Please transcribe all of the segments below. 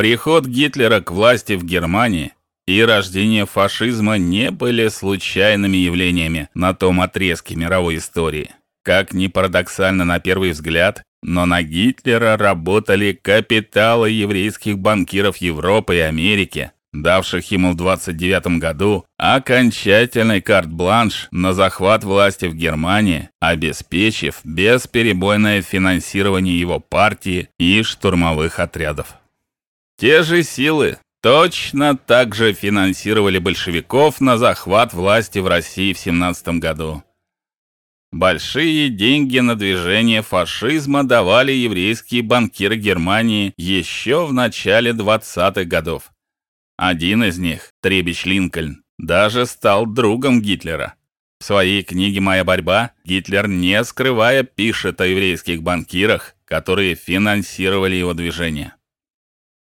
Приход Гитлера к власти в Германии и рождение фашизма не были случайными явлениями на том отрезке мировой истории. Как ни парадоксально на первый взгляд, но на Гитлера работали капиталы еврейских банкиров Европы и Америки, давших ему в 29 году окончательный карт-бланш на захват власти в Германии, обеспечив бесперебойное финансирование его партии и штурмовых отрядов. Те же силы точно так же финансировали большевиков на захват власти в России в 17 году. Большие деньги на движение фашизма давали еврейские банкиры Германии еще в начале 20-х годов. Один из них, Требич Линкольн, даже стал другом Гитлера. В своей книге Моя борьба Гитлер, не скрывая, пишет о еврейских банкирах, которые финансировали его движение.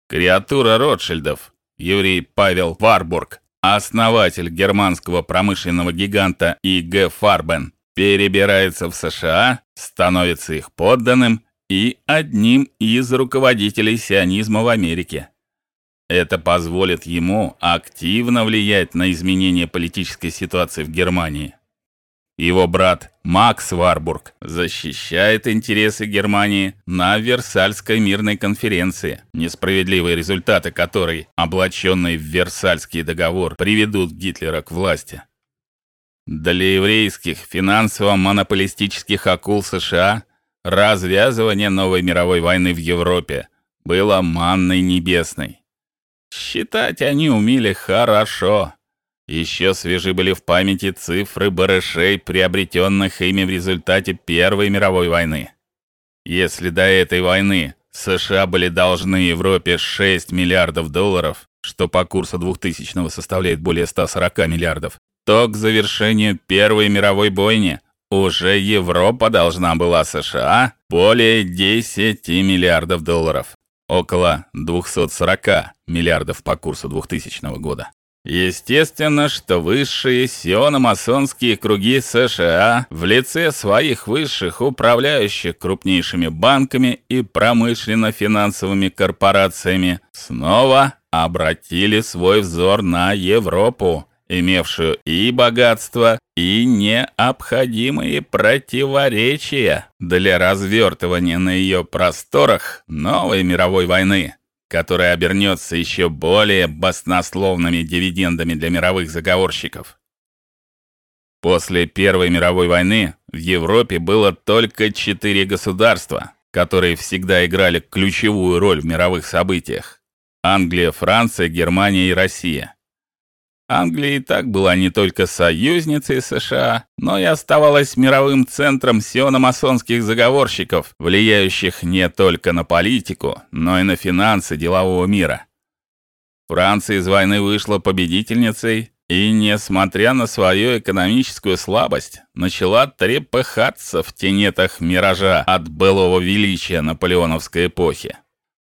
Креатура Ротшильдов, еврей Павел Варбург, основатель германского промышленного гиганта И.Г. Фарбен, перебирается в США, становится их подданным и одним из руководителей сионизма в Америке. Это позволит ему активно влиять на изменение политической ситуации в Германии. Его брат Макс Варбург защищает интересы Германии на Версальской мирной конференции, несправедливые результаты которой, облаченные в Версальский договор, приведут Гитлера к власти. Для еврейских финансово-монополистических акул США развязывание новой мировой войны в Европе было манной небесной. Считать они умели хорошо. Еще свежи были в памяти цифры барышей, приобретенных ими в результате Первой мировой войны. Если до этой войны США были должны Европе 6 миллиардов долларов, что по курсу 2000-го составляет более 140 миллиардов, то к завершению Первой мировой бойни уже Европа должна была США более 10 миллиардов долларов, около 240 миллиардов по курсу 2000 года. Естественно, что высшие сиономасонские круги США в лице своих высших управляющих крупнейшими банками и промышленно-финансовыми корпорациями снова обратили свой взор на Европу имевшую и богатство, и необходимые противоречия для развертывания на ее просторах новой мировой войны, которая обернется еще более баснословными дивидендами для мировых заговорщиков. После Первой мировой войны в Европе было только четыре государства, которые всегда играли ключевую роль в мировых событиях: Англия, Франция, Германия и Россия. Англия и так была не только союзницей США, но и оставалась мировым центром сиономасонских заговорщиков, влияющих не только на политику, но и на финансы делового мира. Франция из войны вышла победительницей и, несмотря на свою экономическую слабость, начала трепыхаться в тенетах миража от былого величия наполеоновской эпохи.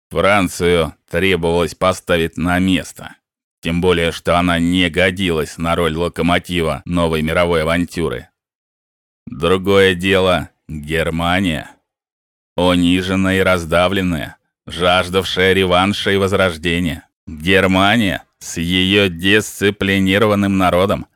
Францию требовалось поставить на место тем более что она не годилась на роль локомотива новой мировой авантюры. Другое дело Германия, униженная и раздавленная, жаждавшая реванша и возрождения. Германия с ее дисциплинированным народом,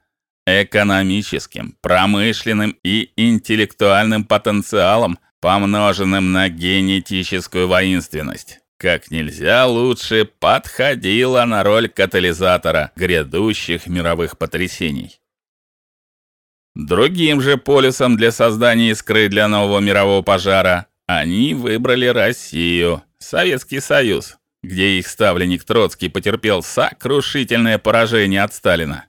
экономическим, промышленным и интеллектуальным потенциалом, помноженным на генетическую воинственность как нельзя лучше подходила на роль катализатора грядущих мировых потрясений. Другим же полюсом для создания искры для нового мирового пожара они выбрали Россию, Советский Союз, где их ставленник Троцкий потерпел сокрушительное поражение от Сталина.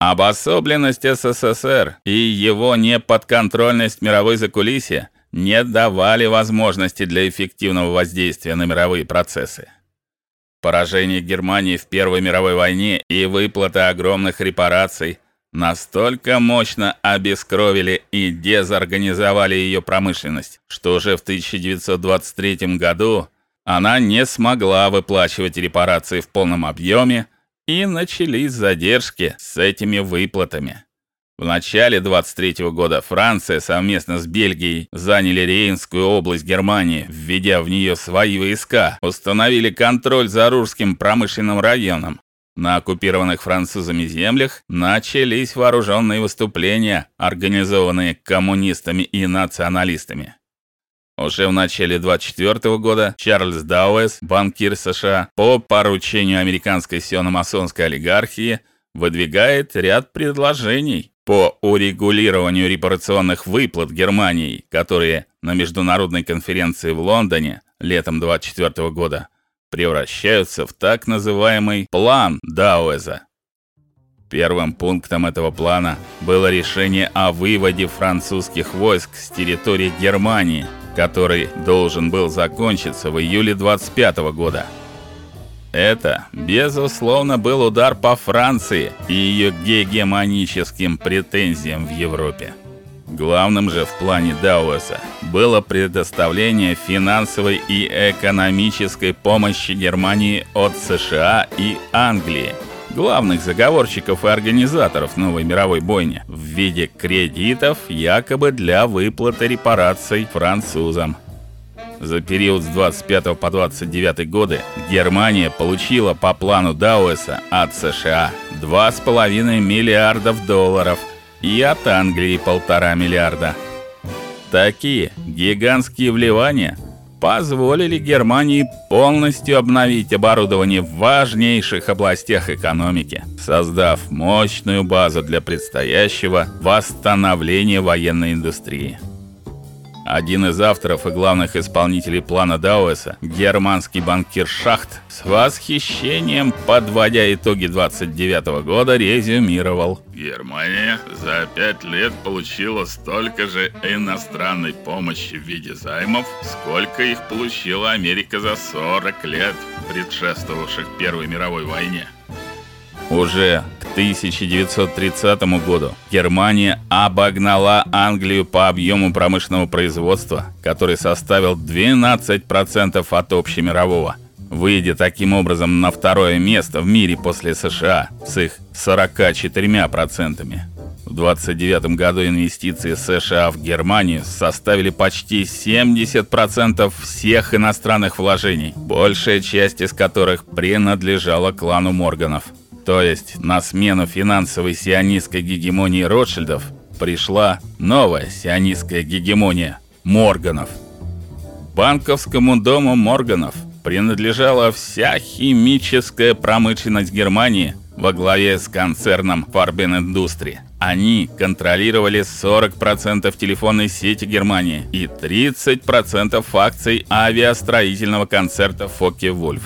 Обособленность СССР и его неподконтрольность мировой закулисья не давали возможности для эффективного воздействия на мировые процессы. Поражение Германии в Первой мировой войне и выплата огромных репараций настолько мощно обескровили и дезорганизовали ее промышленность, что уже в 1923 году она не смогла выплачивать репарации в полном объеме, и начались задержки с этими выплатами. В начале 23 -го года Франция совместно с Бельгией заняли Рейнскую область Германии, введя в нее свои войска, установили контроль за Рурским промышленным районом. На оккупированных французами землях начались вооруженные выступления, организованные коммунистами и националистами. Уже в начале 24 года Чарльз Дауэс, банкир США, по поручению американской сиономасонской олигархии выдвигает ряд предложений по урегулированию репарационных выплат Германии, которые на международной конференции в Лондоне летом 24 года превращаются в так называемый план Дауэза. Первым пунктом этого плана было решение о выводе французских войск с территории Германии, который должен был закончиться в июле 25 года. Это, безусловно, был удар по Франции и ее гегемоническим претензиям в Европе. Главным же в плане Дауэса было предоставление финансовой и экономической помощи Германии от США и Англии, главных заговорщиков и организаторов новой мировой бойни, в виде кредитов якобы для выплаты репараций французам. За период с 25 по 29 годы Германия получила по плану Дауэса от США 2,5 миллиардов долларов и от Англии полтора миллиарда. Такие гигантские вливания позволили Германии полностью обновить оборудование в важнейших областях экономики, создав мощную базу для предстоящего восстановления военной индустрии. Один из авторов и главных исполнителей плана Дауэса, германский банкир Шахт, с восхищением, подводя итоги 29 года, резюмировал: Германия за пять лет получила столько же иностранной помощи в виде займов, сколько их получила Америка за 40 лет, предшествовавших Первой мировой войне. Уже к 1930 году Германия обогнала Англию по объему промышленного производства, который составил 12% от общемирового, выйдя таким образом на второе место в мире после США с их 44%. В 29 году инвестиции США в Германию составили почти 70% всех иностранных вложений, большая часть из которых принадлежала клану Морганов. То есть на смену финансовой сионистской гегемонии Ротшильдов пришла новая сионистская гегемония Морганов. Банковскому дому Морганов принадлежала вся химическая промышленность Германии во главе с концерном Farben Industry. Они контролировали 40% телефонной сети Германии и 30% акций авиастроительного концерта Focke-Wulf.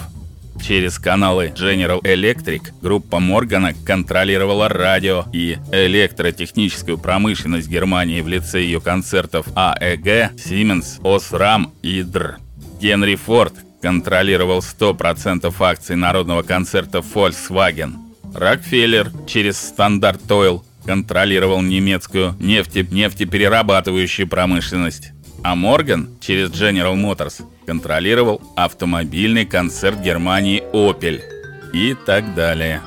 Через каналы General Electric группа Моргана контролировала радио и электротехническую промышленность Германии в лице ее концертов AEG, Siemens, Osram и Dr. Генри Форд контролировал 100% акций народного концерта Volkswagen. Рокфеллер через Standard Oil контролировал немецкую нефте нефтеперерабатывающую промышленность а Морган через General Motors контролировал автомобильный концерт Германии Opel и так далее.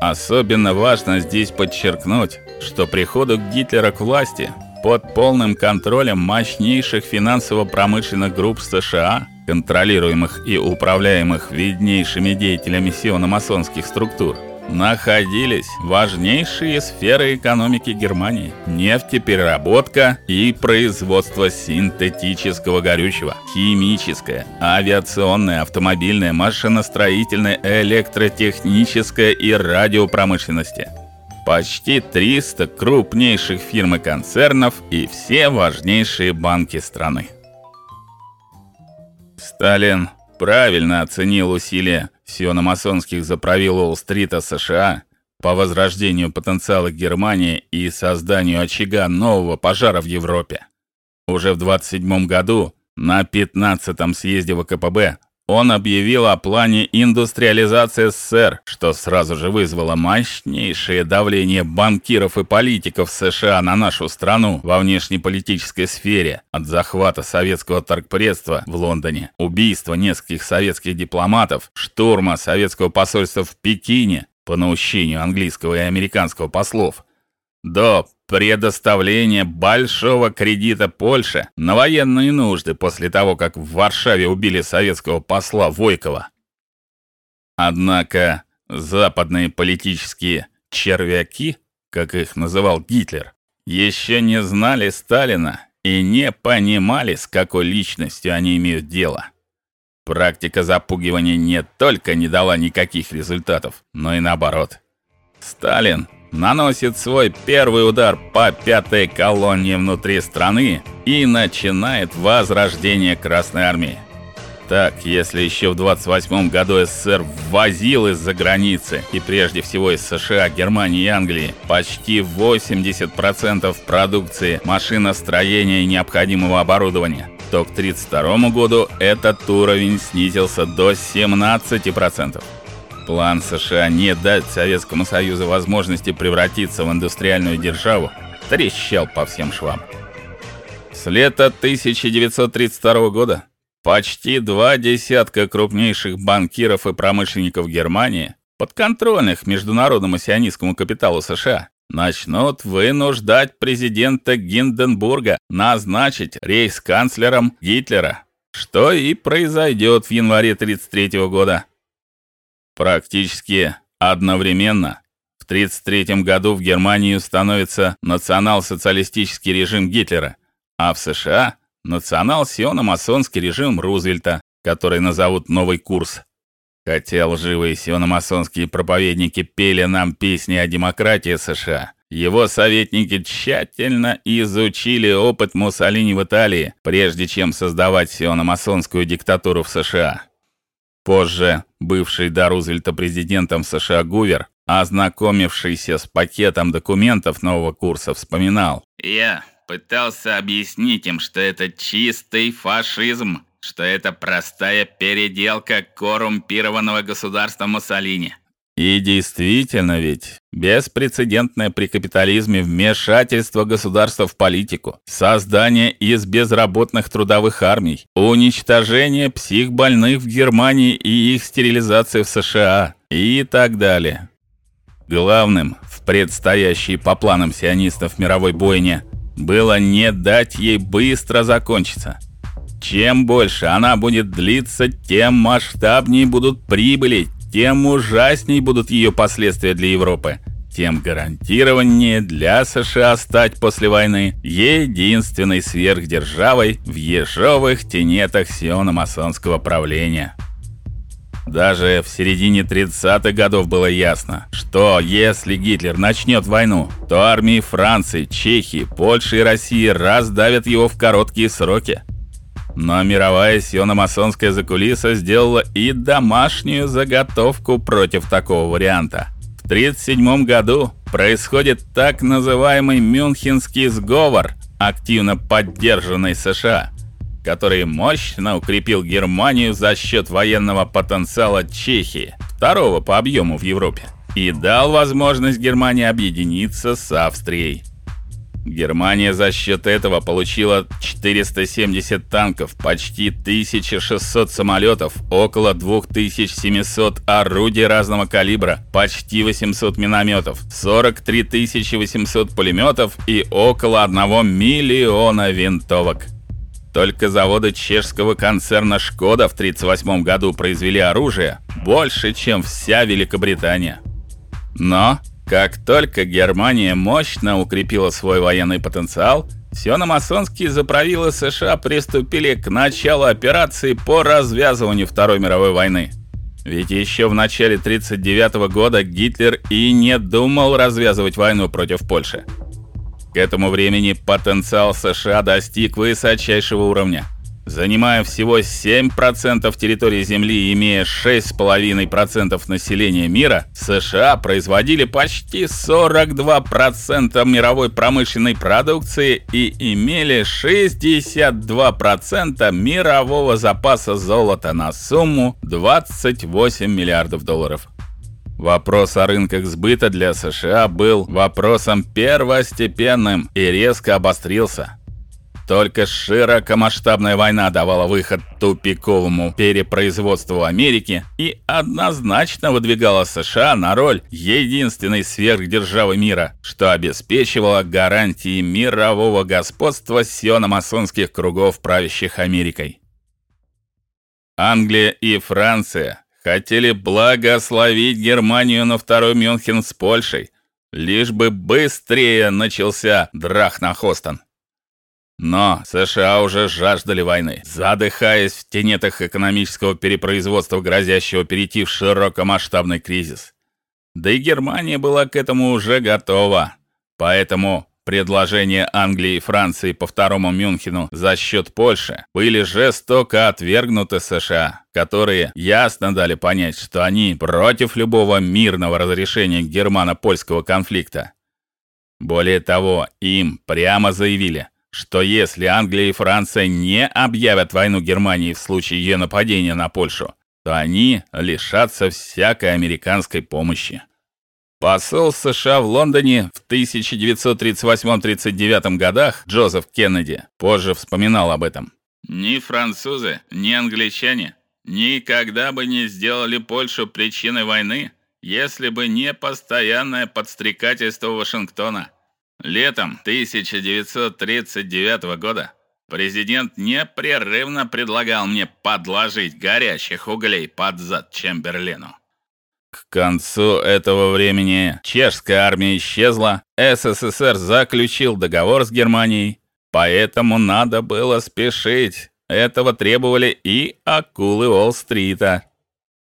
Особенно важно здесь подчеркнуть, что приходу Гитлера к власти под полным контролем мощнейших финансово-промышленных групп США, контролируемых и управляемых виднейшими деятелями сиономасонских структур, находились важнейшие сферы экономики Германии: нефтепереработка и производство синтетического горючего, химическая, авиационная, автомобильная, машиностроительная, электротехническая и радиопромышленности. Почти 300 крупнейших фирм и концернов и все важнейшие банки страны. Сталин правильно оценил усилия сиономасонских заправил Уолл-стрита США по возрождению потенциала Германии и созданию очага нового пожара в Европе. Уже в 27 году на 15-м съезде ВКПБ он объявил о плане индустриализации СССР, что сразу же вызвало мощнейшее давление банкиров и политиков США на нашу страну во внешнеполитической сфере, от захвата советского торгпредства в Лондоне, убийства нескольких советских дипломатов, штурма советского посольства в Пекине по наущению английского и американского послов, до предоставления большого кредита Польше на военные нужды после того, как в Варшаве убили советского посла Войкова. Однако западные политические червяки, как их называл Гитлер, еще не знали Сталина и не понимали, с какой личностью они имеют дело. Практика запугивания не только не дала никаких результатов, но и наоборот. Сталин наносит свой первый удар по пятой колонне внутри страны и начинает возрождение Красной армии. Так, если еще в 28 году СССР ввозил из-за границы, и прежде всего из США, Германии и Англии, почти 80% продукции машиностроения и необходимого оборудования, то к 32 году этот уровень снизился до 17%. План США не дать Советскому Союзу возможности превратиться в индустриальную державу трещал по всем швам. С лета 1932 года почти два десятка крупнейших банкиров и промышленников Германии, подконтрольных международному сионистскому капиталу США, начнут вынуждать президента Гинденбурга назначить рейхсканцлером Гитлера, что и произойдет в январе 1933 года. Практически одновременно в 1933 году в Германии установится национал-социалистический режим Гитлера, а в США национал-сионо-масонский режим Рузвельта, который назовут новый курс. Хотя лживые сионо-масонские проповедники пели нам песни о демократии США, его советники тщательно изучили опыт Муссолини в Италии, прежде чем создавать сионо-масонскую диктатуру в США. Позже бывший до Рузвельта президентом США Гувер, ознакомившийся с пакетом документов нового курса, вспоминал: "Я пытался объяснить им, что это чистый фашизм, что это простая переделка коррумпированного государства Муссолини. И действительно ведь беспрецедентное при капитализме вмешательство государства в политику, создание из безработных трудовых армий, уничтожение психбольных в Германии и их стерилизация в США и так далее. Главным в предстоящей по планам сионистов мировой бойне было не дать ей быстро закончиться. Чем больше она будет длиться, тем масштабнее будут прибыли, тем ужаснее будут ее последствия для Европы, тем гарантированнее для США стать после войны единственной сверхдержавой в ежовых тенетах сиономасонского правления. Даже в середине 30-х годов было ясно, что если Гитлер начнет войну, то армии Франции, Чехии, Польши и России раздавят его в короткие сроки. Но мировая сиономасонская закулиса сделала и домашнюю заготовку против такого варианта. В 37 году происходит так называемый Мюнхенский сговор, активно поддержанный США, который мощно укрепил Германию за счет военного потенциала Чехии, второго по объему в Европе, и дал возможность Германии объединиться с Австрией. Германия за счет этого получила 470 танков, почти 1600 самолетов, около 2700 орудий разного калибра, почти 800 минометов, 43 800 пулеметов и около 1 миллиона винтовок. Только заводы чешского концерна Шкода в 1938 году произвели оружие больше, чем вся Великобритания. Но как только Германия мощно укрепила свой военный потенциал, сиономасонские заправилы США приступили к началу операции по развязыванию Второй мировой войны. Ведь еще в начале 1939 года Гитлер и не думал развязывать войну против Польши. К этому времени потенциал США достиг высочайшего уровня занимая всего 7% территории Земли и имея 6,5% населения мира, США производили почти 42% мировой промышленной продукции и имели 62% мирового запаса золота на сумму 28 миллиардов долларов. Вопрос о рынках сбыта для США был вопросом первостепенным и резко обострился. Только широкомасштабная война давала выход тупиковому перепроизводству Америки и однозначно выдвигала США на роль единственной сверхдержавы мира, что обеспечивало гарантии мирового господства сиономасонских кругов правящих Америкой. Англия и Франция хотели благословить Германию на второй Мюнхен с Польшей, лишь бы быстрее начался Драхнахостен. Но США уже жаждали войны, задыхаясь в тенетах экономического перепроизводства, грозящего перейти в широкомасштабный кризис. Да и Германия была к этому уже готова. Поэтому Предложения Англии и Франции по второму Мюнхену за счет Польши были жестоко отвергнуты США, которые ясно дали понять, что они против любого мирного разрешения германо-польского конфликта. Более того, им прямо заявили, что если Англия и Франция не объявят войну Германии в случае ее нападения на Польшу, то они лишатся всякой американской помощи. Посол США в Лондоне в 1938-39 годах Джозеф Кеннеди позже вспоминал об этом. Ни французы, ни англичане никогда бы не сделали Польшу причиной войны, если бы не постоянное подстрекательство Вашингтона. Летом 1939 года президент непрерывно предлагал мне подложить горячих углей под зад Чемберлену. К концу этого времени чешская армия исчезла, СССР заключил договор с Германией, поэтому надо было спешить. Этого требовали и акулы Уолл-стрита.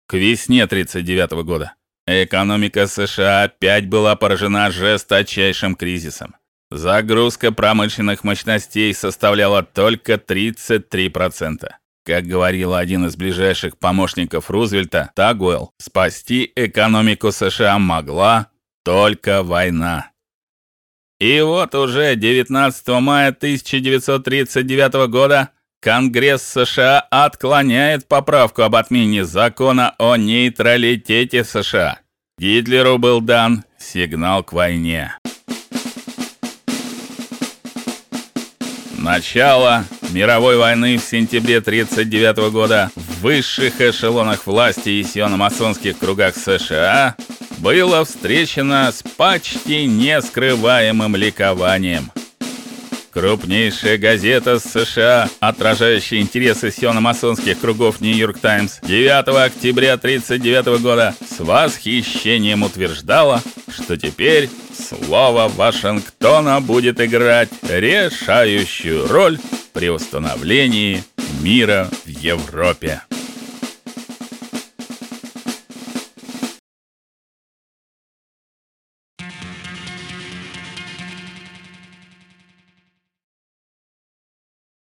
К весне 39 года экономика США опять была поражена жесточайшим кризисом. Загрузка промышленных мощностей составляла только 33%. Как говорил один из ближайших помощников Рузвельта, Тагуэлл, спасти экономику США могла только война. И вот уже 19 мая 1939 года Конгресс США отклоняет поправку об отмене закона о нейтралитете США. Гитлеру был дан сигнал к войне. Начало мировой войны в сентябре 1939 года в высших эшелонах власти и сиономасонских кругах США было встречено с почти нескрываемым ликованием. Крупнейшая газета США, отражающая интересы сиономасонских кругов Нью-Йорк Таймс, 9 октября 1939 года с восхищением утверждала, что теперь слово Вашингтона будет играть решающую роль при установлении мира в Европе.